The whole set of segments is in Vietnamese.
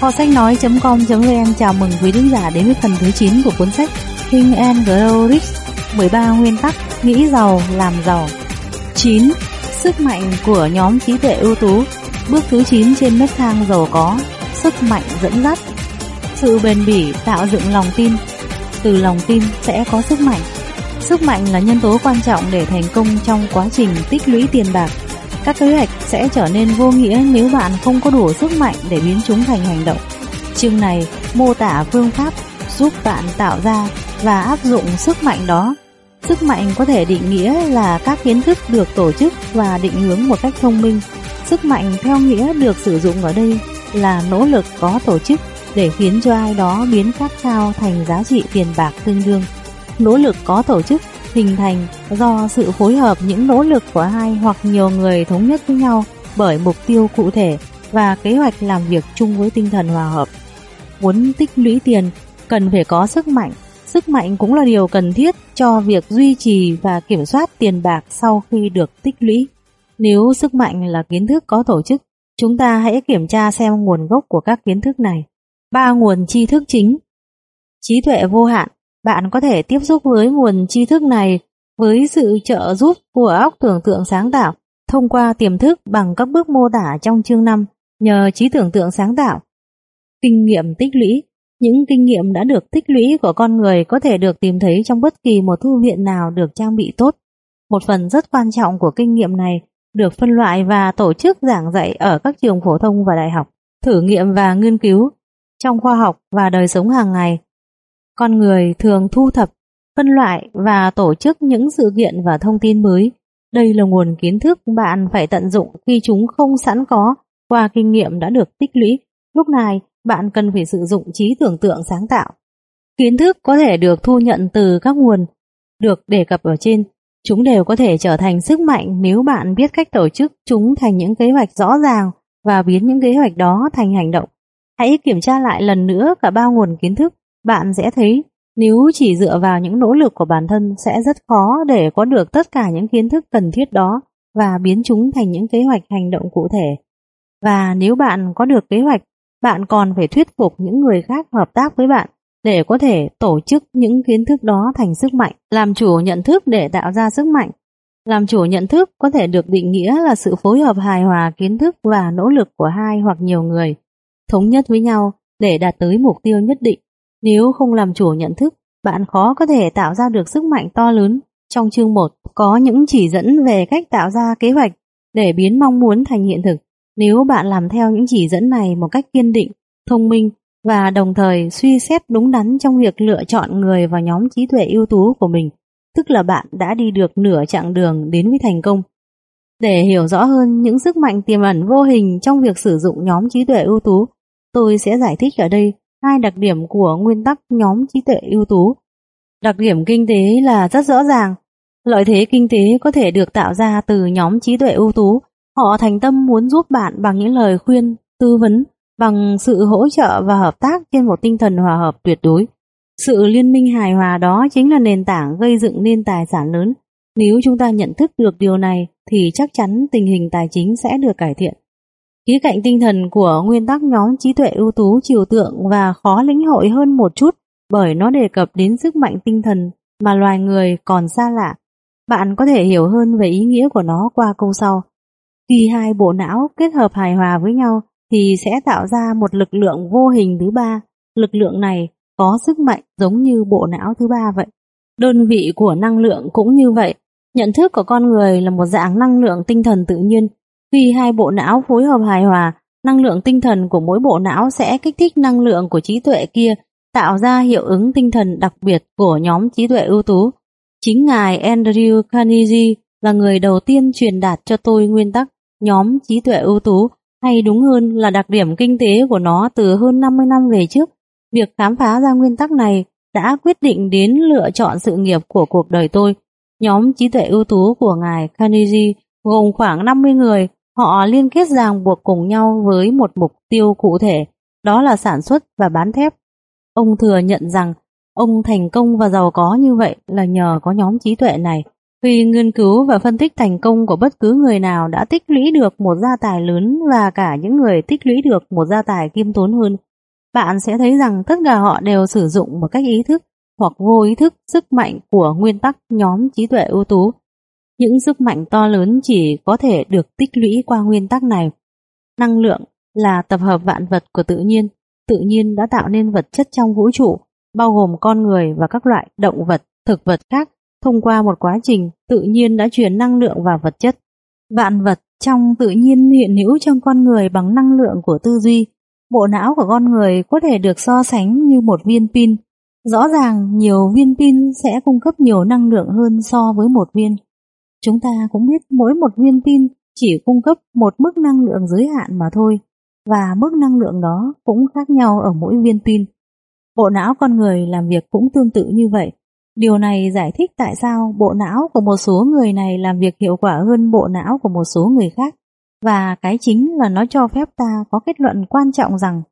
Kho sách nói.com.vn chào mừng quý thính giả đến với phần thứ 9 của cuốn sách King and Grow Rich 13 nguyên tắc nghĩ giàu, làm giàu. 9. Sức mạnh của nhóm trí tuệ ưu tú. Bước thứ 9 trên nấc thang giàu có, Sức mạnh dẫn dắt. Sự bền bỉ tạo dựng lòng tin. Từ lòng tin sẽ có sức mạnh. Sức mạnh là nhân tố quan trọng để thành công trong quá trình tích lũy tiền bạc các kế hoạch sẽ trở nên vô nghĩa nếu bạn không có đủ sức mạnh để biến chúng thành hành động. Chương này mô tả phương pháp giúp bạn tạo ra và áp dụng sức mạnh đó. Sức mạnh có thể định nghĩa là các kiến thức được tổ chức và định hướng một cách thông minh. Sức mạnh theo nghĩa được sử dụng ở đây là nỗ lực có tổ chức để khiến cho ai đó biến khát khao thành giá trị tiền bạc tương đương. Nỗ lực có tổ chức hình thành do sự phối hợp những nỗ lực của hai hoặc nhiều người thống nhất với nhau bởi mục tiêu cụ thể và kế hoạch làm việc chung với tinh thần hòa hợp. Muốn tích lũy tiền cần phải có sức mạnh. Sức mạnh cũng là điều cần thiết cho việc duy trì và kiểm soát tiền bạc sau khi được tích lũy. Nếu sức mạnh là kiến thức có tổ chức, chúng ta hãy kiểm tra xem nguồn gốc của các kiến thức này. Ba nguồn tri thức chính Trí tuệ vô hạn bạn có thể tiếp xúc với nguồn tri thức này với sự trợ giúp của óc tưởng tượng sáng tạo thông qua tiềm thức bằng các bước mô tả trong chương 5 nhờ trí tưởng tượng sáng tạo. Kinh nghiệm tích lũy Những kinh nghiệm đã được tích lũy của con người có thể được tìm thấy trong bất kỳ một thư viện nào được trang bị tốt. Một phần rất quan trọng của kinh nghiệm này được phân loại và tổ chức giảng dạy ở các trường phổ thông và đại học, thử nghiệm và nghiên cứu trong khoa học và đời sống hàng ngày con người thường thu thập, phân loại và tổ chức những sự kiện và thông tin mới. Đây là nguồn kiến thức bạn phải tận dụng khi chúng không sẵn có qua kinh nghiệm đã được tích lũy. Lúc này, bạn cần phải sử dụng trí tưởng tượng sáng tạo. Kiến thức có thể được thu nhận từ các nguồn được đề cập ở trên. Chúng đều có thể trở thành sức mạnh nếu bạn biết cách tổ chức chúng thành những kế hoạch rõ ràng và biến những kế hoạch đó thành hành động. Hãy kiểm tra lại lần nữa cả ba nguồn kiến thức bạn sẽ thấy nếu chỉ dựa vào những nỗ lực của bản thân sẽ rất khó để có được tất cả những kiến thức cần thiết đó và biến chúng thành những kế hoạch hành động cụ thể. Và nếu bạn có được kế hoạch, bạn còn phải thuyết phục những người khác hợp tác với bạn để có thể tổ chức những kiến thức đó thành sức mạnh, làm chủ nhận thức để tạo ra sức mạnh. Làm chủ nhận thức có thể được định nghĩa là sự phối hợp hài hòa kiến thức và nỗ lực của hai hoặc nhiều người, thống nhất với nhau để đạt tới mục tiêu nhất định. Nếu không làm chủ nhận thức, bạn khó có thể tạo ra được sức mạnh to lớn. Trong chương 1 có những chỉ dẫn về cách tạo ra kế hoạch để biến mong muốn thành hiện thực. Nếu bạn làm theo những chỉ dẫn này một cách kiên định, thông minh và đồng thời suy xét đúng đắn trong việc lựa chọn người vào nhóm trí tuệ ưu tú của mình, tức là bạn đã đi được nửa chặng đường đến với thành công. Để hiểu rõ hơn những sức mạnh tiềm ẩn vô hình trong việc sử dụng nhóm trí tuệ ưu tú, tôi sẽ giải thích ở đây hai đặc điểm của nguyên tắc nhóm trí tuệ ưu tú. Đặc điểm kinh tế là rất rõ ràng. Lợi thế kinh tế có thể được tạo ra từ nhóm trí tuệ ưu tú. Họ thành tâm muốn giúp bạn bằng những lời khuyên, tư vấn, bằng sự hỗ trợ và hợp tác trên một tinh thần hòa hợp tuyệt đối. Sự liên minh hài hòa đó chính là nền tảng gây dựng nên tài sản lớn. Nếu chúng ta nhận thức được điều này thì chắc chắn tình hình tài chính sẽ được cải thiện. Khía cạnh tinh thần của nguyên tắc nhóm trí tuệ ưu tú, chiều tượng và khó lĩnh hội hơn một chút bởi nó đề cập đến sức mạnh tinh thần mà loài người còn xa lạ. Bạn có thể hiểu hơn về ý nghĩa của nó qua câu sau. Khi hai bộ não kết hợp hài hòa với nhau thì sẽ tạo ra một lực lượng vô hình thứ ba. Lực lượng này có sức mạnh giống như bộ não thứ ba vậy. Đơn vị của năng lượng cũng như vậy. Nhận thức của con người là một dạng năng lượng tinh thần tự nhiên khi hai bộ não phối hợp hài hòa, năng lượng tinh thần của mỗi bộ não sẽ kích thích năng lượng của trí tuệ kia, tạo ra hiệu ứng tinh thần đặc biệt của nhóm trí tuệ ưu tú. Chính ngài Andrew Carnegie là người đầu tiên truyền đạt cho tôi nguyên tắc nhóm trí tuệ ưu tú, hay đúng hơn là đặc điểm kinh tế của nó từ hơn 50 năm về trước. Việc khám phá ra nguyên tắc này đã quyết định đến lựa chọn sự nghiệp của cuộc đời tôi. Nhóm trí tuệ ưu tú của ngài Carnegie gồm khoảng 50 người Họ liên kết ràng buộc cùng nhau với một mục tiêu cụ thể, đó là sản xuất và bán thép. Ông thừa nhận rằng ông thành công và giàu có như vậy là nhờ có nhóm trí tuệ này. Khi nghiên cứu và phân tích thành công của bất cứ người nào đã tích lũy được một gia tài lớn và cả những người tích lũy được một gia tài kiêm tốn hơn, bạn sẽ thấy rằng tất cả họ đều sử dụng một cách ý thức hoặc vô ý thức sức mạnh của nguyên tắc nhóm trí tuệ ưu tú. Những sức mạnh to lớn chỉ có thể được tích lũy qua nguyên tắc này. Năng lượng là tập hợp vạn vật của tự nhiên. Tự nhiên đã tạo nên vật chất trong vũ trụ, bao gồm con người và các loại động vật, thực vật khác. Thông qua một quá trình, tự nhiên đã truyền năng lượng vào vật chất. Vạn vật trong tự nhiên hiện hữu trong con người bằng năng lượng của tư duy. Bộ não của con người có thể được so sánh như một viên pin. Rõ ràng nhiều viên pin sẽ cung cấp nhiều năng lượng hơn so với một viên. Chúng ta cũng biết mỗi một viên pin chỉ cung cấp một mức năng lượng giới hạn mà thôi, và mức năng lượng đó cũng khác nhau ở mỗi viên pin. Bộ não con người làm việc cũng tương tự như vậy. Điều này giải thích tại sao bộ não của một số người này làm việc hiệu quả hơn bộ não của một số người khác. Và cái chính là nó cho phép ta có kết luận quan trọng rằng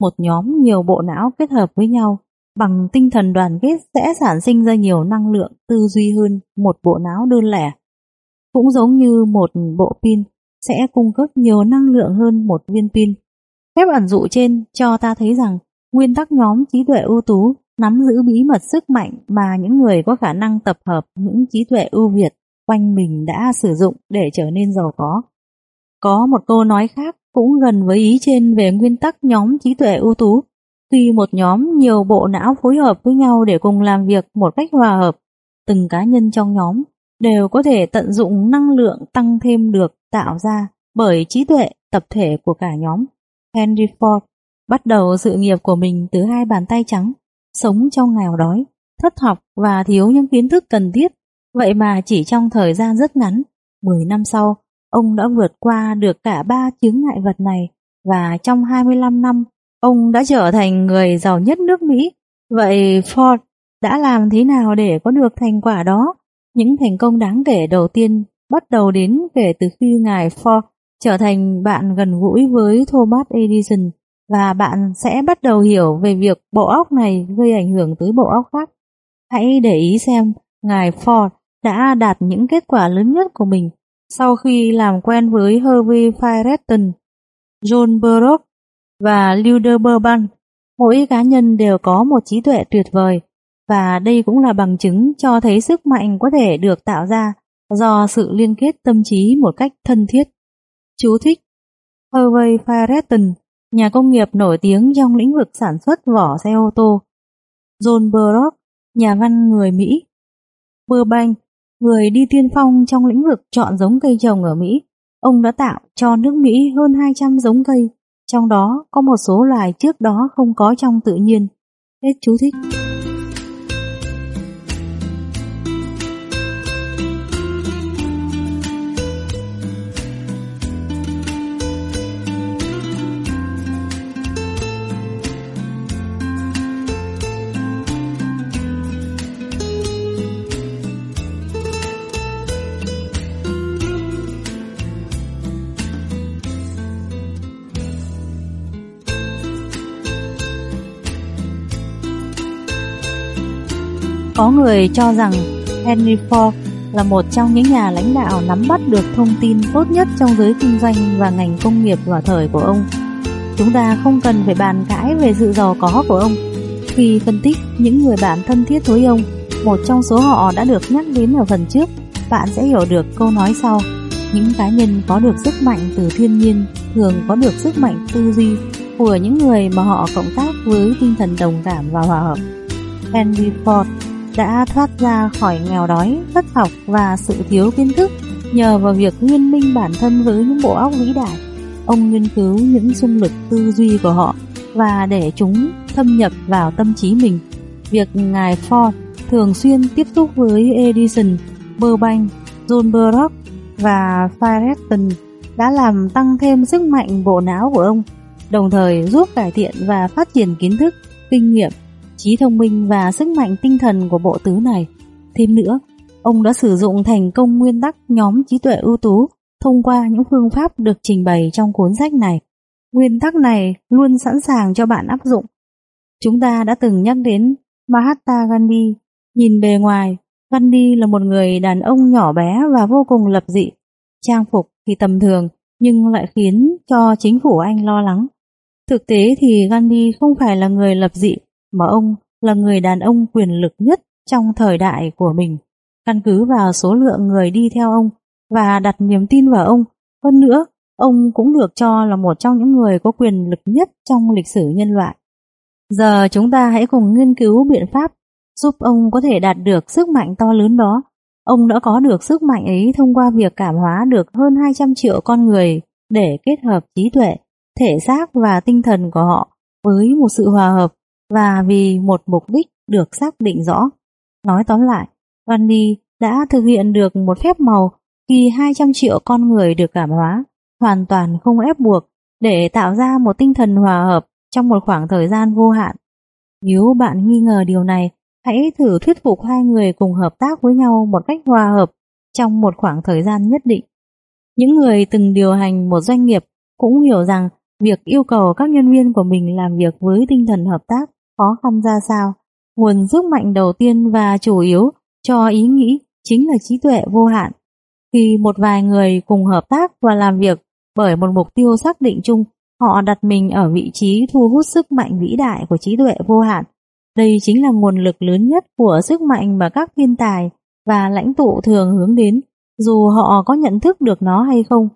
một nhóm nhiều bộ não kết hợp với nhau bằng tinh thần đoàn kết sẽ sản sinh ra nhiều năng lượng tư duy hơn một bộ não đơn lẻ. Cũng giống như một bộ pin sẽ cung cấp nhiều năng lượng hơn một viên pin. Phép ẩn dụ trên cho ta thấy rằng nguyên tắc nhóm trí tuệ ưu tú nắm giữ bí mật sức mạnh mà những người có khả năng tập hợp những trí tuệ ưu việt quanh mình đã sử dụng để trở nên giàu có. Có một câu nói khác cũng gần với ý trên về nguyên tắc nhóm trí tuệ ưu tú. Khi một nhóm nhiều bộ não phối hợp với nhau để cùng làm việc một cách hòa hợp, từng cá nhân trong nhóm đều có thể tận dụng năng lượng tăng thêm được tạo ra bởi trí tuệ tập thể của cả nhóm. Henry Ford bắt đầu sự nghiệp của mình từ hai bàn tay trắng, sống trong nghèo đói, thất học và thiếu những kiến thức cần thiết. Vậy mà chỉ trong thời gian rất ngắn, 10 năm sau, ông đã vượt qua được cả ba chứng ngại vật này và trong 25 năm, ông đã trở thành người giàu nhất nước Mỹ. Vậy Ford đã làm thế nào để có được thành quả đó? Những thành công đáng kể đầu tiên bắt đầu đến kể từ khi ngài Ford trở thành bạn gần gũi với Thomas Edison và bạn sẽ bắt đầu hiểu về việc bộ óc này gây ảnh hưởng tới bộ óc khác. Hãy để ý xem ngài Ford đã đạt những kết quả lớn nhất của mình sau khi làm quen với Harvey Firestone, John Burroughs và Luther Burbank. Mỗi cá nhân đều có một trí tuệ tuyệt vời và đây cũng là bằng chứng cho thấy sức mạnh có thể được tạo ra do sự liên kết tâm trí một cách thân thiết. Chú thích Hervey Firestone, nhà công nghiệp nổi tiếng trong lĩnh vực sản xuất vỏ xe ô tô. John Burroughs, nhà văn người Mỹ. Burbank, người đi tiên phong trong lĩnh vực chọn giống cây trồng ở Mỹ. Ông đã tạo cho nước Mỹ hơn 200 giống cây, trong đó có một số loài trước đó không có trong tự nhiên. Hết chú thích. Có người cho rằng Henry Ford là một trong những nhà lãnh đạo nắm bắt được thông tin tốt nhất trong giới kinh doanh và ngành công nghiệp vào thời của ông. Chúng ta không cần phải bàn cãi về sự giàu có của ông. Khi phân tích những người bạn thân thiết với ông, một trong số họ đã được nhắc đến ở phần trước, bạn sẽ hiểu được câu nói sau. Những cá nhân có được sức mạnh từ thiên nhiên thường có được sức mạnh tư duy của những người mà họ cộng tác với tinh thần đồng cảm và hòa hợp. Henry Ford đã thoát ra khỏi nghèo đói, thất học và sự thiếu kiến thức nhờ vào việc nguyên minh bản thân với những bộ óc vĩ đại. Ông nghiên cứu những xung lực tư duy của họ và để chúng thâm nhập vào tâm trí mình. Việc ngài Ford thường xuyên tiếp xúc với Edison, Burbank, John Burroughs và Firestone đã làm tăng thêm sức mạnh bộ não của ông, đồng thời giúp cải thiện và phát triển kiến thức, kinh nghiệm trí thông minh và sức mạnh tinh thần của bộ tứ này. Thêm nữa, ông đã sử dụng thành công nguyên tắc nhóm trí tuệ ưu tú thông qua những phương pháp được trình bày trong cuốn sách này. Nguyên tắc này luôn sẵn sàng cho bạn áp dụng. Chúng ta đã từng nhắc đến Mahatma Gandhi. Nhìn bề ngoài, Gandhi là một người đàn ông nhỏ bé và vô cùng lập dị. Trang phục thì tầm thường, nhưng lại khiến cho chính phủ Anh lo lắng. Thực tế thì Gandhi không phải là người lập dị, mà ông là người đàn ông quyền lực nhất trong thời đại của mình. Căn cứ vào số lượng người đi theo ông và đặt niềm tin vào ông, hơn nữa, ông cũng được cho là một trong những người có quyền lực nhất trong lịch sử nhân loại. Giờ chúng ta hãy cùng nghiên cứu biện pháp giúp ông có thể đạt được sức mạnh to lớn đó. Ông đã có được sức mạnh ấy thông qua việc cảm hóa được hơn 200 triệu con người để kết hợp trí tuệ, thể xác và tinh thần của họ với một sự hòa hợp và vì một mục đích được xác định rõ. Nói tóm lại, Gandhi đã thực hiện được một phép màu khi 200 triệu con người được cảm hóa, hoàn toàn không ép buộc để tạo ra một tinh thần hòa hợp trong một khoảng thời gian vô hạn. Nếu bạn nghi ngờ điều này, hãy thử thuyết phục hai người cùng hợp tác với nhau một cách hòa hợp trong một khoảng thời gian nhất định. Những người từng điều hành một doanh nghiệp cũng hiểu rằng việc yêu cầu các nhân viên của mình làm việc với tinh thần hợp tác khó khăn ra sao. Nguồn sức mạnh đầu tiên và chủ yếu cho ý nghĩ chính là trí tuệ vô hạn. Khi một vài người cùng hợp tác và làm việc bởi một mục tiêu xác định chung, họ đặt mình ở vị trí thu hút sức mạnh vĩ đại của trí tuệ vô hạn. Đây chính là nguồn lực lớn nhất của sức mạnh mà các thiên tài và lãnh tụ thường hướng đến, dù họ có nhận thức được nó hay không.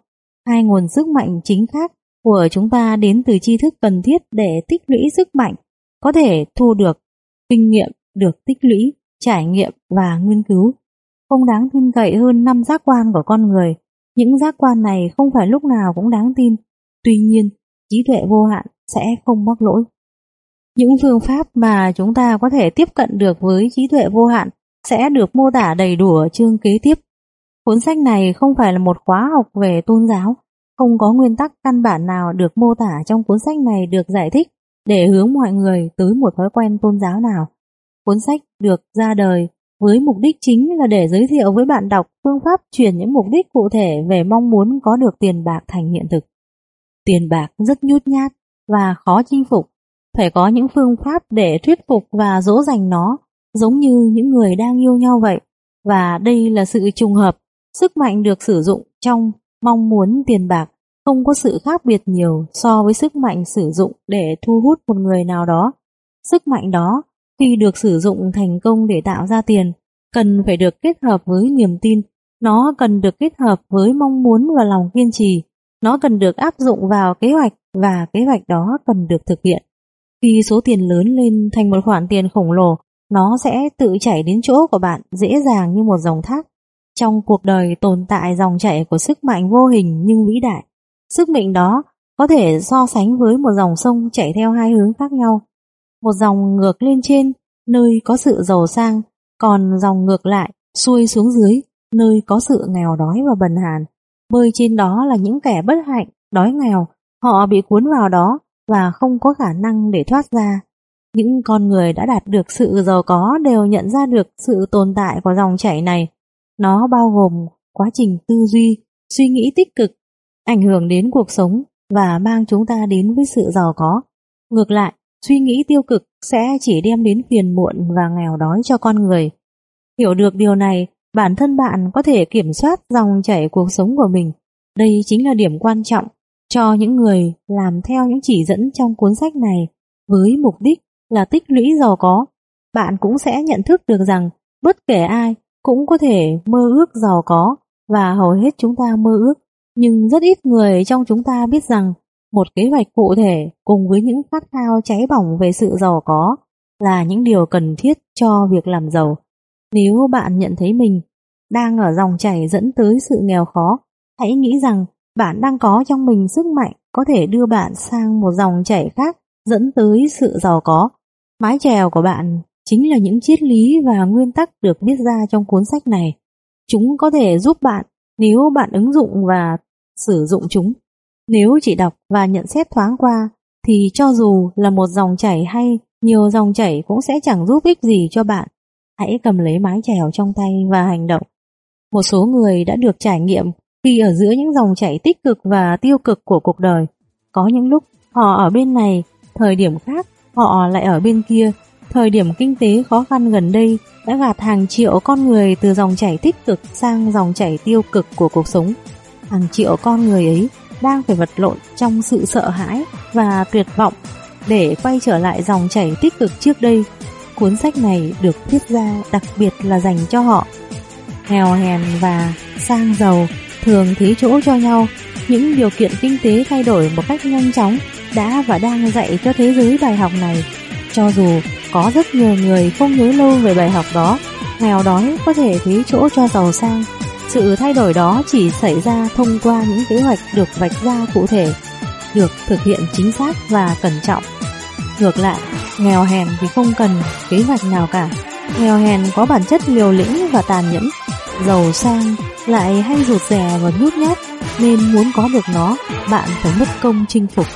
Hai nguồn sức mạnh chính khác của chúng ta đến từ tri thức cần thiết để tích lũy sức mạnh, có thể thu được kinh nghiệm, được tích lũy, trải nghiệm và nghiên cứu. Không đáng tin cậy hơn năm giác quan của con người. Những giác quan này không phải lúc nào cũng đáng tin. Tuy nhiên, trí tuệ vô hạn sẽ không mắc lỗi. Những phương pháp mà chúng ta có thể tiếp cận được với trí tuệ vô hạn sẽ được mô tả đầy đủ ở chương kế tiếp. Cuốn sách này không phải là một khóa học về tôn giáo, không có nguyên tắc căn bản nào được mô tả trong cuốn sách này được giải thích để hướng mọi người tới một thói quen tôn giáo nào. Cuốn sách được ra đời với mục đích chính là để giới thiệu với bạn đọc phương pháp chuyển những mục đích cụ thể về mong muốn có được tiền bạc thành hiện thực. Tiền bạc rất nhút nhát và khó chinh phục, phải có những phương pháp để thuyết phục và dỗ dành nó, giống như những người đang yêu nhau vậy. Và đây là sự trùng hợp, sức mạnh được sử dụng trong mong muốn tiền bạc không có sự khác biệt nhiều so với sức mạnh sử dụng để thu hút một người nào đó. Sức mạnh đó, khi được sử dụng thành công để tạo ra tiền, cần phải được kết hợp với niềm tin, nó cần được kết hợp với mong muốn và lòng kiên trì, nó cần được áp dụng vào kế hoạch và kế hoạch đó cần được thực hiện. Khi số tiền lớn lên thành một khoản tiền khổng lồ, nó sẽ tự chảy đến chỗ của bạn dễ dàng như một dòng thác. Trong cuộc đời tồn tại dòng chảy của sức mạnh vô hình nhưng vĩ đại. Sức mạnh đó có thể so sánh với một dòng sông chảy theo hai hướng khác nhau. Một dòng ngược lên trên, nơi có sự giàu sang, còn dòng ngược lại, xuôi xuống dưới, nơi có sự nghèo đói và bần hàn. Bơi trên đó là những kẻ bất hạnh, đói nghèo, họ bị cuốn vào đó và không có khả năng để thoát ra. Những con người đã đạt được sự giàu có đều nhận ra được sự tồn tại của dòng chảy này. Nó bao gồm quá trình tư duy, suy nghĩ tích cực ảnh hưởng đến cuộc sống và mang chúng ta đến với sự giàu có. Ngược lại, suy nghĩ tiêu cực sẽ chỉ đem đến phiền muộn và nghèo đói cho con người. Hiểu được điều này, bản thân bạn có thể kiểm soát dòng chảy cuộc sống của mình. Đây chính là điểm quan trọng cho những người làm theo những chỉ dẫn trong cuốn sách này với mục đích là tích lũy giàu có. Bạn cũng sẽ nhận thức được rằng bất kể ai cũng có thể mơ ước giàu có và hầu hết chúng ta mơ ước nhưng rất ít người trong chúng ta biết rằng một kế hoạch cụ thể cùng với những khát khao cháy bỏng về sự giàu có là những điều cần thiết cho việc làm giàu. Nếu bạn nhận thấy mình đang ở dòng chảy dẫn tới sự nghèo khó, hãy nghĩ rằng bạn đang có trong mình sức mạnh có thể đưa bạn sang một dòng chảy khác dẫn tới sự giàu có. Mái chèo của bạn chính là những triết lý và nguyên tắc được viết ra trong cuốn sách này. Chúng có thể giúp bạn nếu bạn ứng dụng và sử dụng chúng. Nếu chỉ đọc và nhận xét thoáng qua, thì cho dù là một dòng chảy hay nhiều dòng chảy cũng sẽ chẳng giúp ích gì cho bạn. Hãy cầm lấy mái chèo trong tay và hành động. Một số người đã được trải nghiệm khi ở giữa những dòng chảy tích cực và tiêu cực của cuộc đời. Có những lúc họ ở bên này, thời điểm khác họ lại ở bên kia. Thời điểm kinh tế khó khăn gần đây đã gạt hàng triệu con người từ dòng chảy tích cực sang dòng chảy tiêu cực của cuộc sống. Hàng triệu con người ấy đang phải vật lộn trong sự sợ hãi và tuyệt vọng để quay trở lại dòng chảy tích cực trước đây. Cuốn sách này được viết ra đặc biệt là dành cho họ. Nghèo hèn và sang giàu thường thí chỗ cho nhau. Những điều kiện kinh tế thay đổi một cách nhanh chóng đã và đang dạy cho thế giới bài học này. Cho dù có rất nhiều người không nhớ lâu về bài học đó, nghèo đói có thể thí chỗ cho giàu sang. Sự thay đổi đó chỉ xảy ra thông qua những kế hoạch được vạch ra cụ thể, được thực hiện chính xác và cẩn trọng. Ngược lại, nghèo hèn thì không cần kế hoạch nào cả. Nghèo hèn có bản chất liều lĩnh và tàn nhẫn, giàu sang lại hay rụt rè và nhút nhát, nên muốn có được nó, bạn phải mất công chinh phục.